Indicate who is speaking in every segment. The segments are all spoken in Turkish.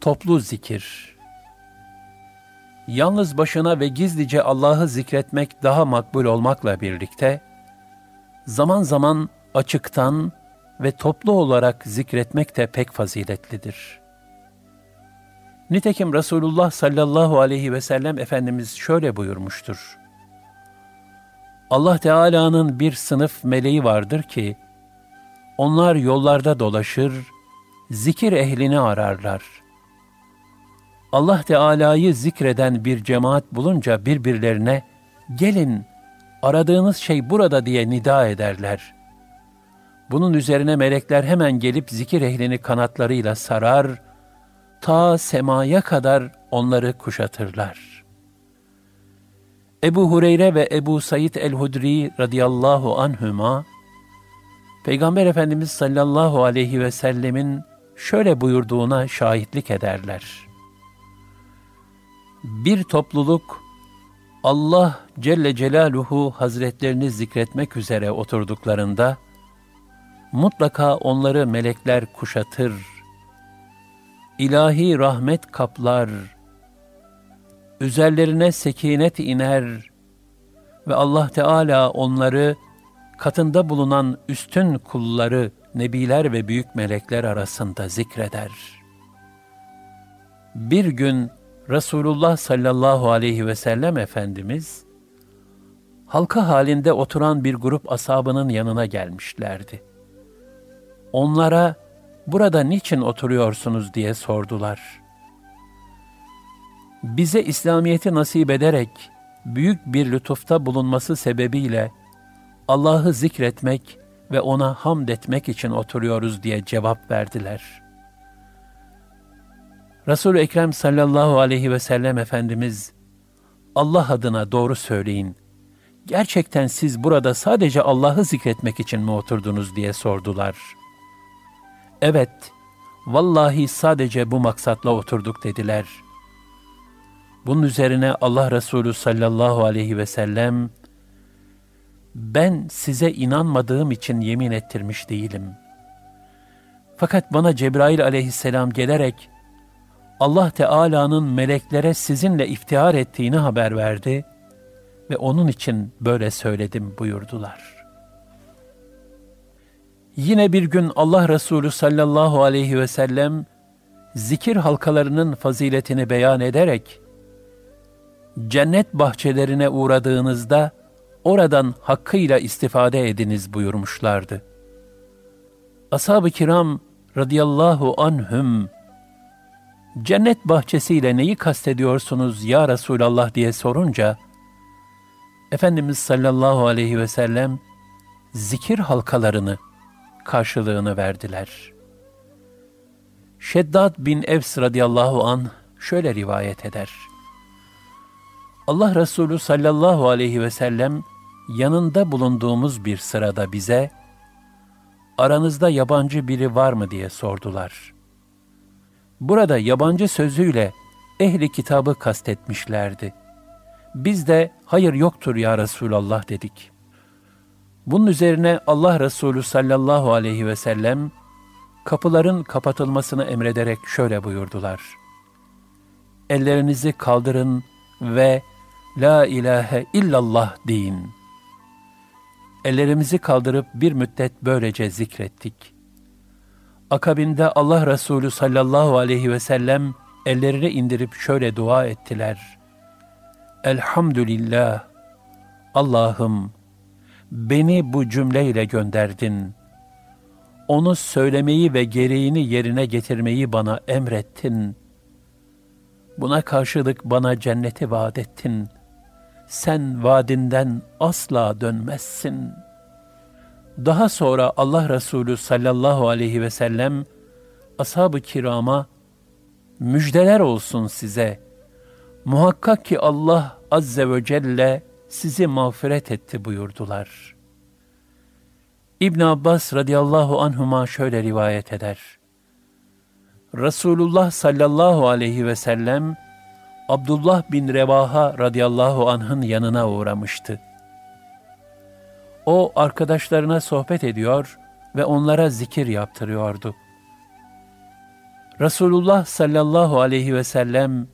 Speaker 1: Toplu zikir Yalnız başına ve gizlice Allah'ı zikretmek daha makbul olmakla birlikte, zaman zaman açıktan ve toplu olarak zikretmek de pek faziletlidir. Nitekim Resulullah sallallahu aleyhi ve sellem Efendimiz şöyle buyurmuştur. Allah Teala'nın bir sınıf meleği vardır ki, onlar yollarda dolaşır, zikir ehlini ararlar. Allah Teala'yı zikreden bir cemaat bulunca birbirlerine, gelin, aradığınız şey burada diye nida ederler. Bunun üzerine melekler hemen gelip zikir ehlini kanatlarıyla sarar, ta semaya kadar onları kuşatırlar. Ebu Hureyre ve Ebu Said el-Hudri radıyallahu anhüma, Peygamber Efendimiz sallallahu aleyhi ve sellemin şöyle buyurduğuna şahitlik ederler. Bir topluluk Allah Celle Celaluhu Hazretlerini zikretmek üzere oturduklarında mutlaka onları melekler kuşatır. İlahi rahmet kaplar. Üzerlerine sekinet iner ve Allah Teala onları katında bulunan üstün kulları, nebiler ve büyük melekler arasında zikreder. Bir gün Resulullah sallallahu aleyhi ve sellem Efendimiz, halka halinde oturan bir grup asabının yanına gelmişlerdi. Onlara, burada niçin oturuyorsunuz diye sordular. Bize İslamiyet'i nasip ederek, büyük bir lütufta bulunması sebebiyle, Allah'ı zikretmek ve ona hamd etmek için oturuyoruz diye cevap verdiler. Resul-i Ekrem sallallahu aleyhi ve sellem Efendimiz, Allah adına doğru söyleyin, gerçekten siz burada sadece Allah'ı zikretmek için mi oturdunuz diye sordular. Evet, vallahi sadece bu maksatla oturduk dediler. Bunun üzerine Allah Resulü sallallahu aleyhi ve sellem, ben size inanmadığım için yemin ettirmiş değilim. Fakat bana Cebrail aleyhisselam gelerek Allah Teala'nın meleklere sizinle iftihar ettiğini haber verdi ve onun için böyle söyledim buyurdular. Yine bir gün Allah Resulü sallallahu aleyhi ve sellem zikir halkalarının faziletini beyan ederek cennet bahçelerine uğradığınızda oradan hakkıyla istifade ediniz buyurmuşlardı. Ashab-ı kiram radıyallahu anhüm cennet bahçesiyle neyi kastediyorsunuz ya Resulallah diye sorunca Efendimiz sallallahu aleyhi ve sellem zikir halkalarını karşılığını verdiler. Şeddad bin Evs radıyallahu an şöyle rivayet eder. Allah Resulü sallallahu aleyhi ve sellem yanında bulunduğumuz bir sırada bize, aranızda yabancı biri var mı diye sordular. Burada yabancı sözüyle ehli kitabı kastetmişlerdi. Biz de hayır yoktur ya Resulallah dedik. Bunun üzerine Allah Resulü sallallahu aleyhi ve sellem kapıların kapatılmasını emrederek şöyle buyurdular. Ellerinizi kaldırın ve La ilahe illallah deyin. Ellerimizi kaldırıp bir müddet böylece zikrettik. Akabinde Allah Resulü sallallahu aleyhi ve sellem ellerini indirip şöyle dua ettiler. Elhamdülillah, Allah'ım beni bu cümleyle gönderdin. Onu söylemeyi ve gereğini yerine getirmeyi bana emrettin. Buna karşılık bana cenneti vaat ettin.'' sen vaadinden asla dönmezsin. Daha sonra Allah Resulü sallallahu aleyhi ve sellem ashab-ı kirama müjdeler olsun size. Muhakkak ki Allah azze ve celle sizi mağfiret etti buyurdular. İbn Abbas radıyallahu anhuma şöyle rivayet eder. Resulullah sallallahu aleyhi ve sellem Abdullah bin Revaha radıyallahu anh'ın yanına uğramıştı. O arkadaşlarına sohbet ediyor ve onlara zikir yaptırıyordu. Resulullah sallallahu aleyhi ve sellem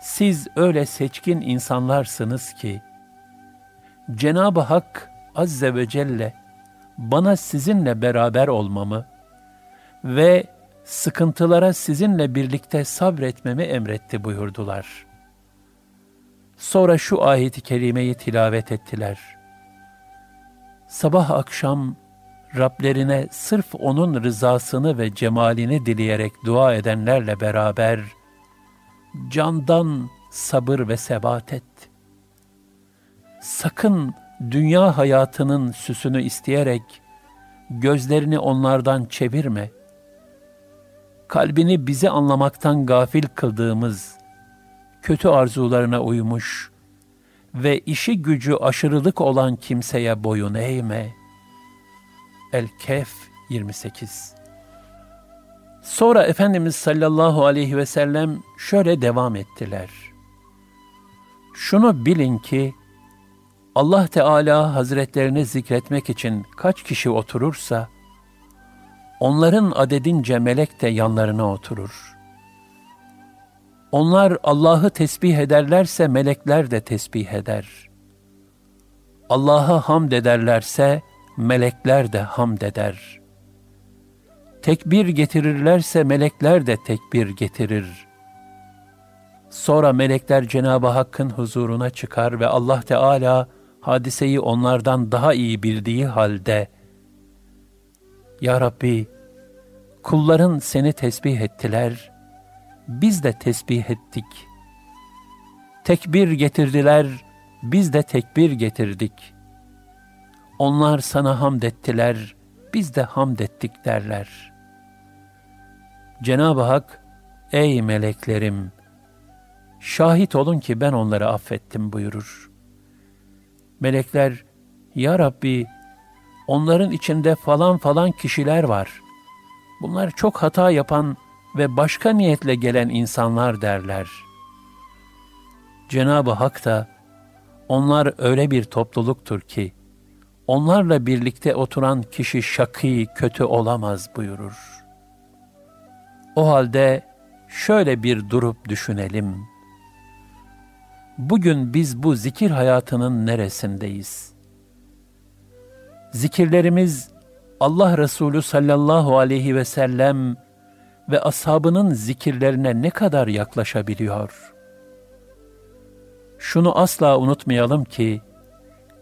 Speaker 1: siz öyle seçkin insanlarsınız ki Cenab-ı Hak azze ve celle bana sizinle beraber olmamı ve sıkıntılara sizinle birlikte sabretmemi emretti buyurdular. Sonra şu ayeti kerimeyi tilavet ettiler. Sabah akşam Rablerine sırf O'nun rızasını ve cemalini dileyerek dua edenlerle beraber candan sabır ve sebat et. Sakın dünya hayatının süsünü isteyerek gözlerini onlardan çevirme. Kalbini bizi anlamaktan gafil kıldığımız kötü arzularına uymuş ve işi gücü aşırılık olan kimseye boyun eğme.'' El-Kehf 28 Sonra Efendimiz sallallahu aleyhi ve sellem şöyle devam ettiler. Şunu bilin ki Allah Teala Hazretlerini zikretmek için kaç kişi oturursa onların adedince melek de yanlarına oturur. Onlar Allah'ı tesbih ederlerse melekler de tesbih eder. Allah'a hamd ederlerse melekler de hamd eder. Tekbir getirirlerse melekler de tekbir getirir. Sonra melekler Cenab-ı Hakk'ın huzuruna çıkar ve Allah Teala hadiseyi onlardan daha iyi bildiği halde Ya Rabbi kulların seni tesbih ettiler, biz de tesbih ettik. Tekbir getirdiler, biz de tekbir getirdik.'' Onlar sana hamd ettiler, biz de hamd ettik derler. Cenab-ı Hak, ey meleklerim, şahit olun ki ben onları affettim buyurur. Melekler, Ya Rabbi, onların içinde falan falan kişiler var. Bunlar çok hata yapan ve başka niyetle gelen insanlar derler. Cenab-ı Hak da, onlar öyle bir topluluktur ki, onlarla birlikte oturan kişi şakî, kötü olamaz buyurur. O halde şöyle bir durup düşünelim. Bugün biz bu zikir hayatının neresindeyiz? Zikirlerimiz Allah Resulü sallallahu aleyhi ve sellem ve ashabının zikirlerine ne kadar yaklaşabiliyor? Şunu asla unutmayalım ki,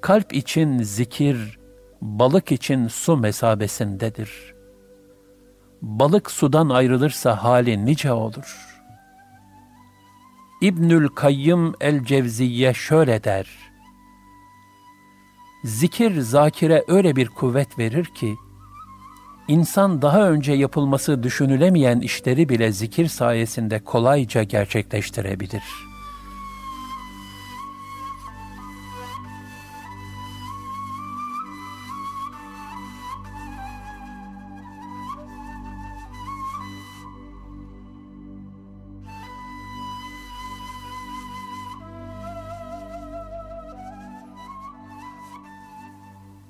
Speaker 1: kalp için zikir, balık için su mesabesindedir. Balık sudan ayrılırsa hali nice olur. İbnül Kayyım el-Cevziye şöyle der. Zikir zakire öyle bir kuvvet verir ki, insan daha önce yapılması düşünülemeyen işleri bile zikir sayesinde kolayca gerçekleştirebilir.''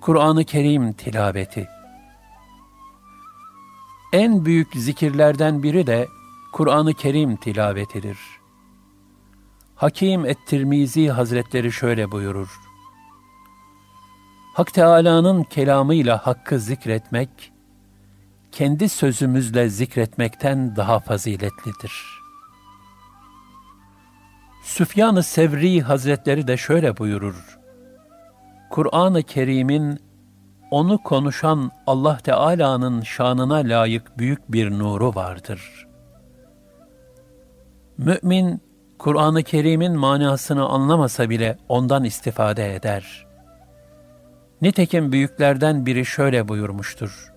Speaker 1: Kur'an-ı Kerim tilaveti. En büyük zikirlerden biri de Kur'an-ı Kerim tilavetidir. Hakim et-Tirmizi Hazretleri şöyle buyurur. Hak Teâlâ'nın kelamıyla hakkı zikretmek, kendi sözümüzle zikretmekten daha faziletlidir. Süfyan-ı Sevri Hazretleri de şöyle buyurur. Kur'an-ı Kerim'in onu konuşan Allah Teala'nın şanına layık büyük bir nuru vardır. Mümin, Kur'an-ı Kerim'in manasını anlamasa bile ondan istifade eder. Nitekim büyüklerden biri şöyle buyurmuştur.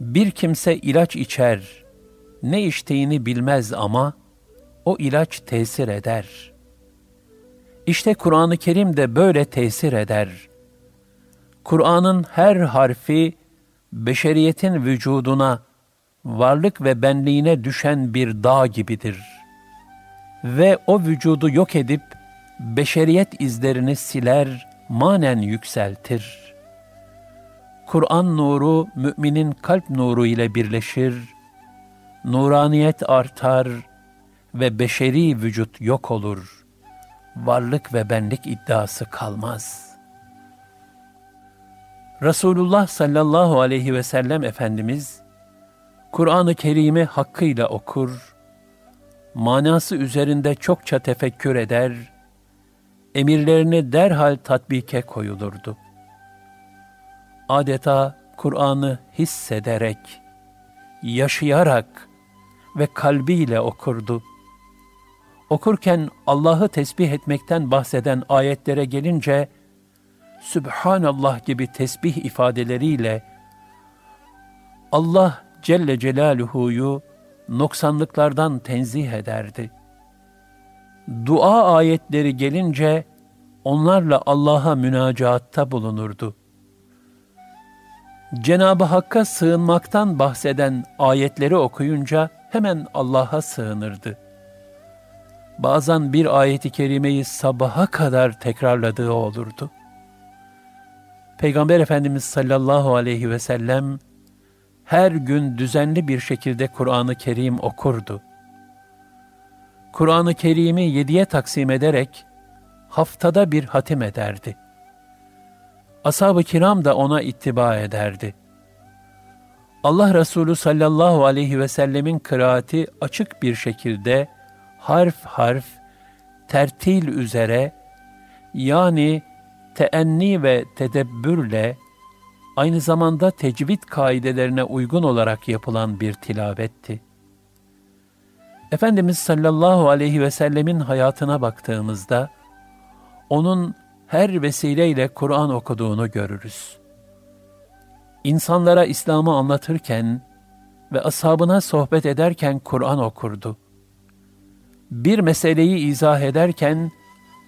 Speaker 1: Bir kimse ilaç içer, ne içtiğini bilmez ama o ilaç tesir eder.'' İşte Kur'an-ı Kerim de böyle tesir eder. Kur'an'ın her harfi beşeriyetin vücuduna, varlık ve benliğine düşen bir dağ gibidir. Ve o vücudu yok edip beşeriyet izlerini siler, manen yükseltir. Kur'an nuru müminin kalp nuru ile birleşir nuraniyet artar ve beşeri vücut yok olur. Varlık ve benlik iddiası kalmaz. Resulullah sallallahu aleyhi ve sellem Efendimiz, Kur'an-ı Kerim'i hakkıyla okur, manası üzerinde çokça tefekkür eder, emirlerini derhal tatbike koyulurdu. Adeta Kur'an'ı hissederek, yaşayarak ve kalbiyle okurdu. Okurken Allah'ı tesbih etmekten bahseden ayetlere gelince, Sübhanallah gibi tesbih ifadeleriyle Allah Celle Celaluhu'yu noksanlıklardan tenzih ederdi. Dua ayetleri gelince onlarla Allah'a münacaatta bulunurdu. Cenab-ı Hakk'a sığınmaktan bahseden ayetleri okuyunca hemen Allah'a sığınırdı. Bazen bir ayeti kerimeyi sabaha kadar tekrarladığı olurdu. Peygamber Efendimiz sallallahu aleyhi ve sellem her gün düzenli bir şekilde Kur'an-ı Kerim okurdu. Kur'an-ı Kerim'i yediye taksim ederek haftada bir hatim ederdi. Ashab-ı kiram da ona ittiba ederdi. Allah Resulü sallallahu aleyhi ve sellemin kıraati açık bir şekilde harf harf, tertil üzere yani teenni ve tedebbürle aynı zamanda tecvid kaidelerine uygun olarak yapılan bir tilavetti. Efendimiz sallallahu aleyhi ve sellemin hayatına baktığımızda, onun her vesileyle Kur'an okuduğunu görürüz. İnsanlara İslam'ı anlatırken ve ashabına sohbet ederken Kur'an okurdu. Bir meseleyi izah ederken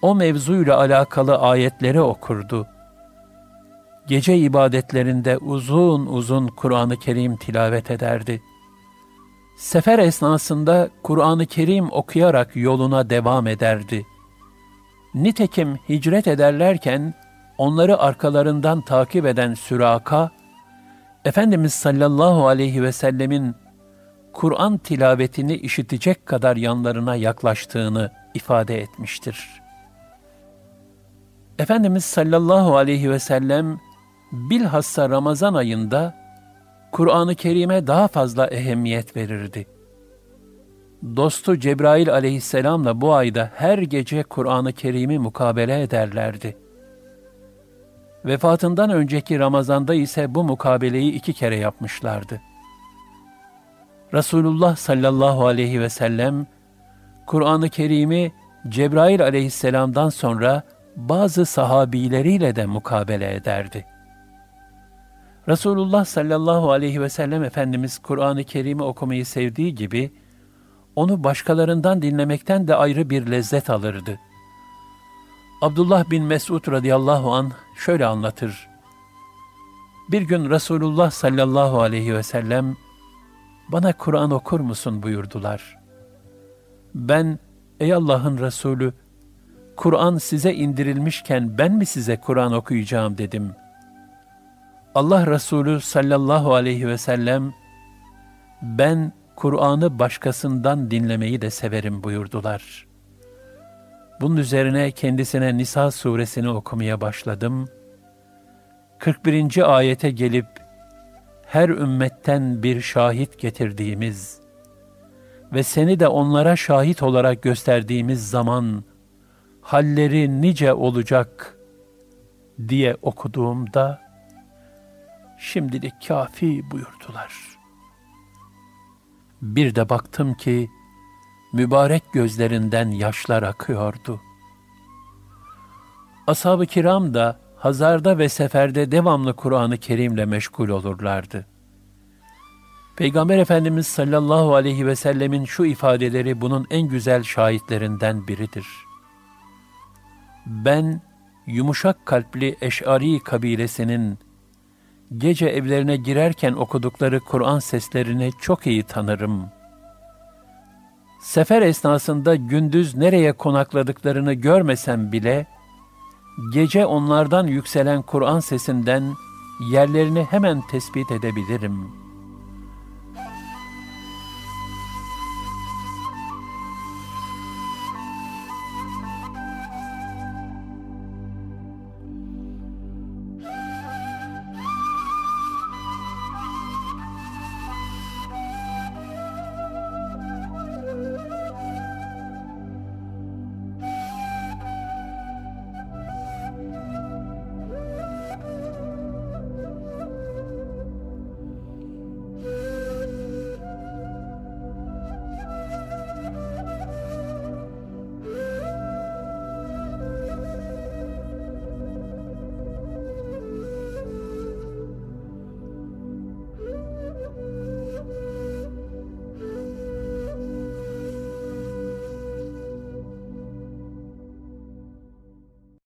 Speaker 1: o mevzuyla alakalı ayetleri okurdu. Gece ibadetlerinde uzun uzun Kur'an-ı Kerim tilavet ederdi. Sefer esnasında Kur'an-ı Kerim okuyarak yoluna devam ederdi. Nitekim hicret ederlerken onları arkalarından takip eden Süraka, Efendimiz sallallahu aleyhi ve sellemin Kur'an tilavetini işitecek kadar yanlarına yaklaştığını ifade etmiştir.'' Efendimiz sallallahu aleyhi ve sellem bilhassa Ramazan ayında Kur'an-ı Kerim'e daha fazla ehemmiyet verirdi. Dostu Cebrail aleyhisselamla bu ayda her gece Kur'an-ı Kerim'i mukabele ederlerdi. Vefatından önceki Ramazan'da ise bu mukabeleyi iki kere yapmışlardı. Resulullah sallallahu aleyhi ve sellem, Kur'an-ı Kerim'i Cebrail aleyhisselamdan sonra bazı sahabileriyle de mukabele ederdi. Resulullah sallallahu aleyhi ve sellem Efendimiz Kur'an-ı Kerim'i okumayı sevdiği gibi, onu başkalarından dinlemekten de ayrı bir lezzet alırdı. Abdullah bin Mesud radıyallahu an şöyle anlatır. Bir gün Resulullah sallallahu aleyhi ve sellem, bana Kur'an okur musun buyurdular. Ben, ey Allah'ın Resulü, Kur'an size indirilmişken ben mi size Kur'an okuyacağım dedim. Allah Resulü sallallahu aleyhi ve sellem, ben Kur'an'ı başkasından dinlemeyi de severim buyurdular. Bunun üzerine kendisine Nisa suresini okumaya başladım. 41. ayete gelip, her ümmetten bir şahit getirdiğimiz ve seni de onlara şahit olarak gösterdiğimiz zaman, halleri nice olacak diye okuduğumda şimdilik kafi buyurdular. Bir de baktım ki mübarek gözlerinden yaşlar akıyordu. Ashab-ı kiram da hazarda ve seferde devamlı Kur'an-ı Kerim'le meşgul olurlardı. Peygamber Efendimiz sallallahu aleyhi ve sellemin şu ifadeleri bunun en güzel şahitlerinden biridir.'' Ben yumuşak kalpli Eş'ari kabilesinin gece evlerine girerken okudukları Kur'an seslerini çok iyi tanırım. Sefer esnasında gündüz nereye konakladıklarını görmesem bile, gece onlardan yükselen Kur'an sesinden yerlerini hemen tespit edebilirim.''